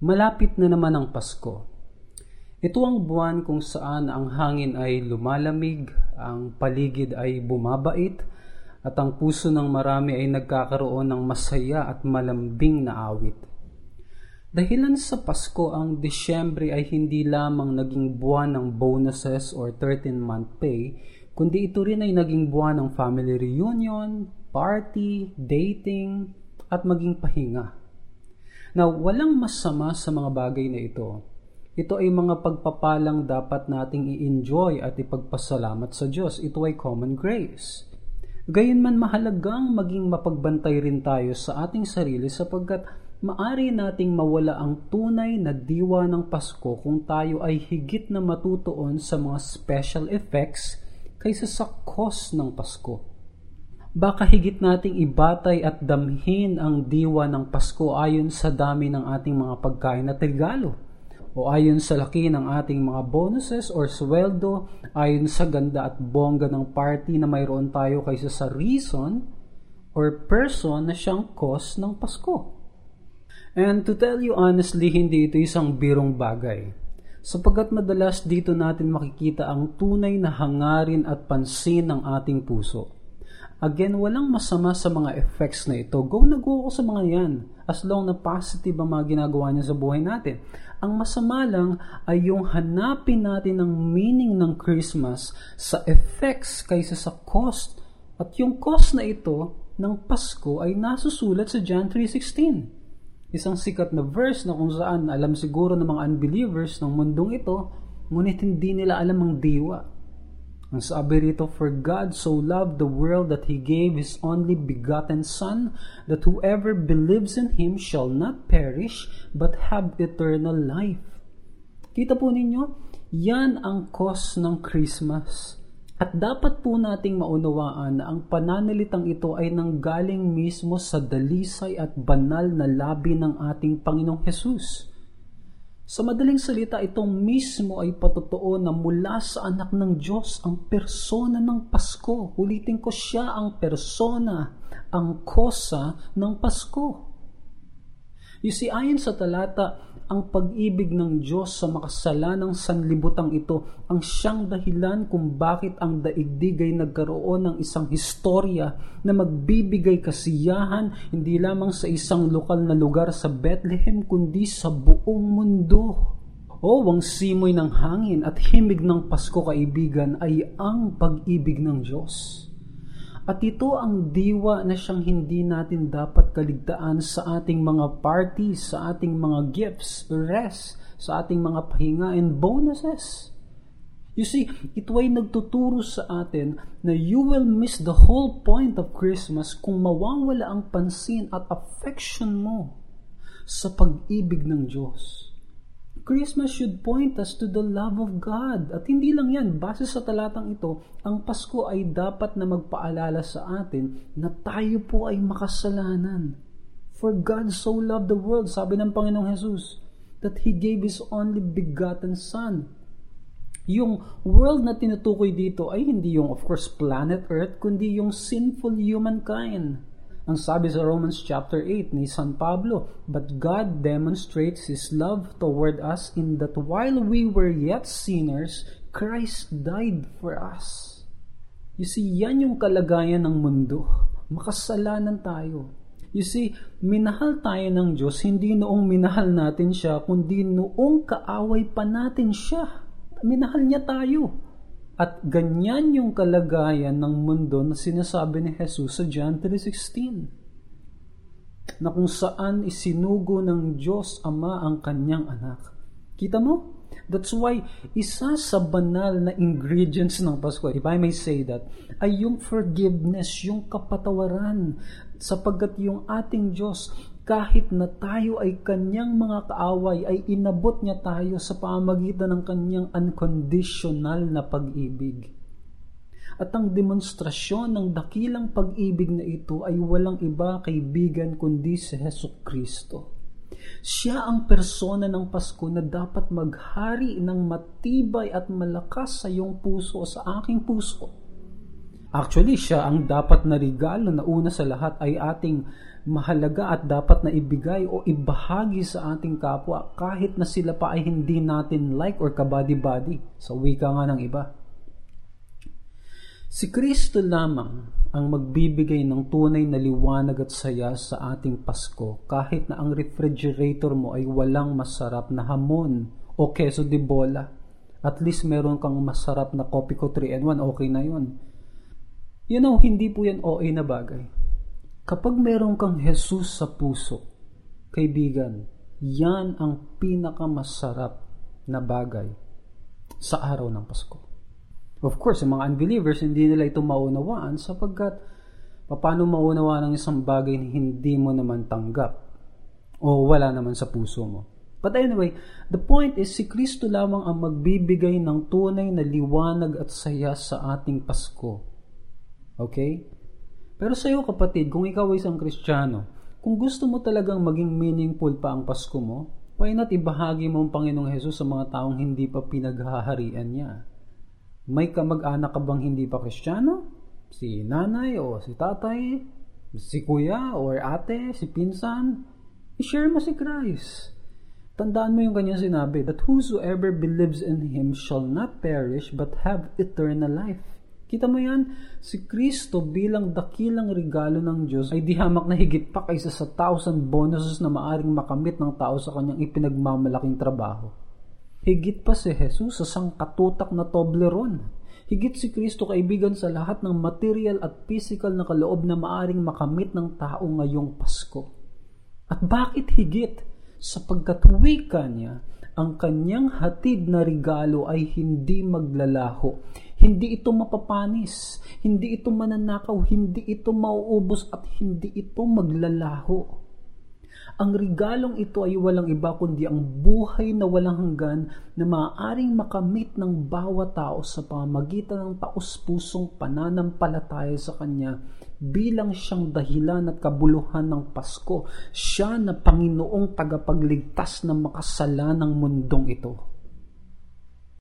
Malapit na naman ang Pasko. Ito ang buwan kung saan ang hangin ay lumalamig, ang paligid ay bumabait, at ang puso ng marami ay nagkakaroon ng masaya at malambing na awit. Dahilan sa Pasko, ang Disyembre ay hindi lamang naging buwan ng bonuses or 13-month pay, kundi ito rin ay naging buwan ng family reunion, party, dating, at maging pahinga. Now, walang masama sa mga bagay na ito. Ito ay mga pagpapalang dapat nating i-enjoy at ipagpasalamat sa Diyos. Ito ay common grace. Gayunman mahalagang maging mapagbantay rin tayo sa ating sarili sapagkat maari nating mawala ang tunay na diwa ng Pasko kung tayo ay higit na matutuon sa mga special effects kaysa sa cause ng Pasko baka higit nating ibatay at damhin ang diwa ng Pasko ayon sa dami ng ating mga pagkain at regalo o ayon sa laki ng ating mga bonuses or sweldo ayon sa ganda at bongga ng party na mayroon tayo kaysa sa reason or person na siyang cause ng Pasko. And to tell you honestly, hindi ito isang birong bagay. Sapagkat madalas dito natin makikita ang tunay na hangarin at pansin ng ating puso. Again, walang masama sa mga effects na ito. Go na go ako sa mga yan. As long na positive ang mga ginagawa niya sa buhay natin. Ang masama lang ay yung hanapin natin ng meaning ng Christmas sa effects kaysa sa cost. At yung cost na ito ng Pasko ay nasusulat sa John 3.16. Isang sikat na verse na kung saan alam siguro ng mga unbelievers ng mundong ito, ngunit hindi nila alam ang diwa ang sabi rito, For God so loved the world that He gave His only begotten Son, that whoever believes in Him shall not perish, but have eternal life. Kita po ninyo, yan ang cause ng Christmas. At dapat po nating maunawaan na ang pananalitang ito ay nanggaling mismo sa dalisay at banal na labi ng ating Panginoong Hesus. Sa madaling salita, ito mismo ay patotoo na mula sa anak ng Diyos ang persona ng Pasko. Ulitin ko siya ang persona, ang kosa ng Pasko. You see, ayon sa talata, ang pag-ibig ng Diyos sa makasalanang sanlibutang ito ang siyang dahilan kung bakit ang daigdig ay nagkaroon ng isang historya na magbibigay kasiyahan hindi lamang sa isang lokal na lugar sa Bethlehem kundi sa buong mundo. O, oh, ang simoy ng hangin at himig ng Pasko kaibigan ay ang pag-ibig ng Diyos. At ito ang diwa na siyang hindi natin dapat kaligtaan sa ating mga parties, sa ating mga gifts, rest, sa ating mga pahinga and bonuses. You see, ito ay nagtuturo sa atin na you will miss the whole point of Christmas kung mawawala ang pansin at affection mo sa pag-ibig ng Diyos. Christmas should point us to the love of God. At hindi lang yan, base sa talatang ito, ang Pasko ay dapat na magpaalala sa atin na tayo po ay makasalanan. For God so loved the world, sabi ng Panginoong Jesus, that He gave His only begotten Son. Yung world na tinutukoy dito ay hindi yung of course planet Earth, kundi yung sinful humankind ang sabi sa Romans chapter 8 ni San Pablo, But God demonstrates His love toward us in that while we were yet sinners, Christ died for us. You see, yan yung kalagayan ng mundo. Makasalanan tayo. You see, minahal tayo ng Diyos hindi noong minahal natin siya, kundi noong kaaway pa natin siya. Minahal niya tayo. At ganyan yung kalagayan ng mundo na sinasabi ni Jesus sa John 3.16 na kung saan isinugo ng Diyos Ama ang kanyang anak. Kita mo? That's why isa sa banal na ingredients ng Pasko, if I may say that, ay yung forgiveness, yung kapatawaran. Sapagkat yung ating Diyos kahit na tayo ay kanyang mga kaaway, ay inabot niya tayo sa pamagitan ng kanyang unconditional na pag-ibig. At ang demonstrasyon ng dakilang pag-ibig na ito ay walang iba kaibigan kundi si Heso Kristo. Siya ang persona ng Pasko na dapat maghari ng matibay at malakas sa iyong puso o sa aking puso. Actually, siya ang dapat na regalo na una sa lahat ay ating mahalaga at dapat na ibigay o ibahagi sa ating kapwa kahit na sila pa ay hindi natin like or kabady-body sa wika nga ng iba. Si Kristo lamang ang magbibigay ng tunay na liwanag at saya sa ating Pasko kahit na ang refrigerator mo ay walang masarap na hamon o keso de bola. At least meron kang masarap na kopi ko 3 and 1, okay na yun. You know, hindi po yan OA na bagay. Kapag meron kang Jesus sa puso, kaibigan, yan ang pinakamasarap na bagay sa araw ng Pasko. Of course, yung mga unbelievers, hindi nila ito maunawaan sapagkat paano maunawaan ang isang bagay na hindi mo naman tanggap o wala naman sa puso mo. But anyway, the point is si Kristo lamang ang magbibigay ng tunay na liwanag at saya sa ating Pasko. Okay? Pero sa iyo kapatid, kung ikaw ay isang Kristiyano, kung gusto mo talagang maging meaningful pa ang Pasko mo, why not ibahagi mo ang Panginoong Hesus sa mga taong hindi pa pinaghaharian niya? May kamag-anak ka bang hindi pa kristyano? Si nanay o si tatay? Si kuya or ate? Si pinsan? I-share mo si Christ. Tandaan mo yung kanyang sinabi that whosoever believes in Him shall not perish but have eternal life. Kita mo yan? Si Kristo bilang dakilang regalo ng Diyos ay dihamak na higit pa kaysa sa thousand bonuses na maaring makamit ng tao sa kanyang ipinagmamalaking trabaho. Higit pa si Jesus sa sangkatutak na Toblerone. Higit si Kristo kaibigan sa lahat ng material at physical na kaloob na maaring makamit ng tao ngayong Pasko. At bakit higit? Sapagkat wika niya, ang kanyang hatid na regalo ay hindi maglalaho. Hindi ito mapapanis, hindi ito mananakaw, hindi ito mauubos at hindi ito maglalaho. Ang regalong ito ay walang iba kundi ang buhay na walang hanggan na maaaring makamit ng bawat tao sa pamamagitan ng taos-pusong pananampalataya sa Kanya bilang siyang dahilan at kabuluhan ng Pasko. Siya na Panginoong tagapagligtas na makasala ng mundong ito.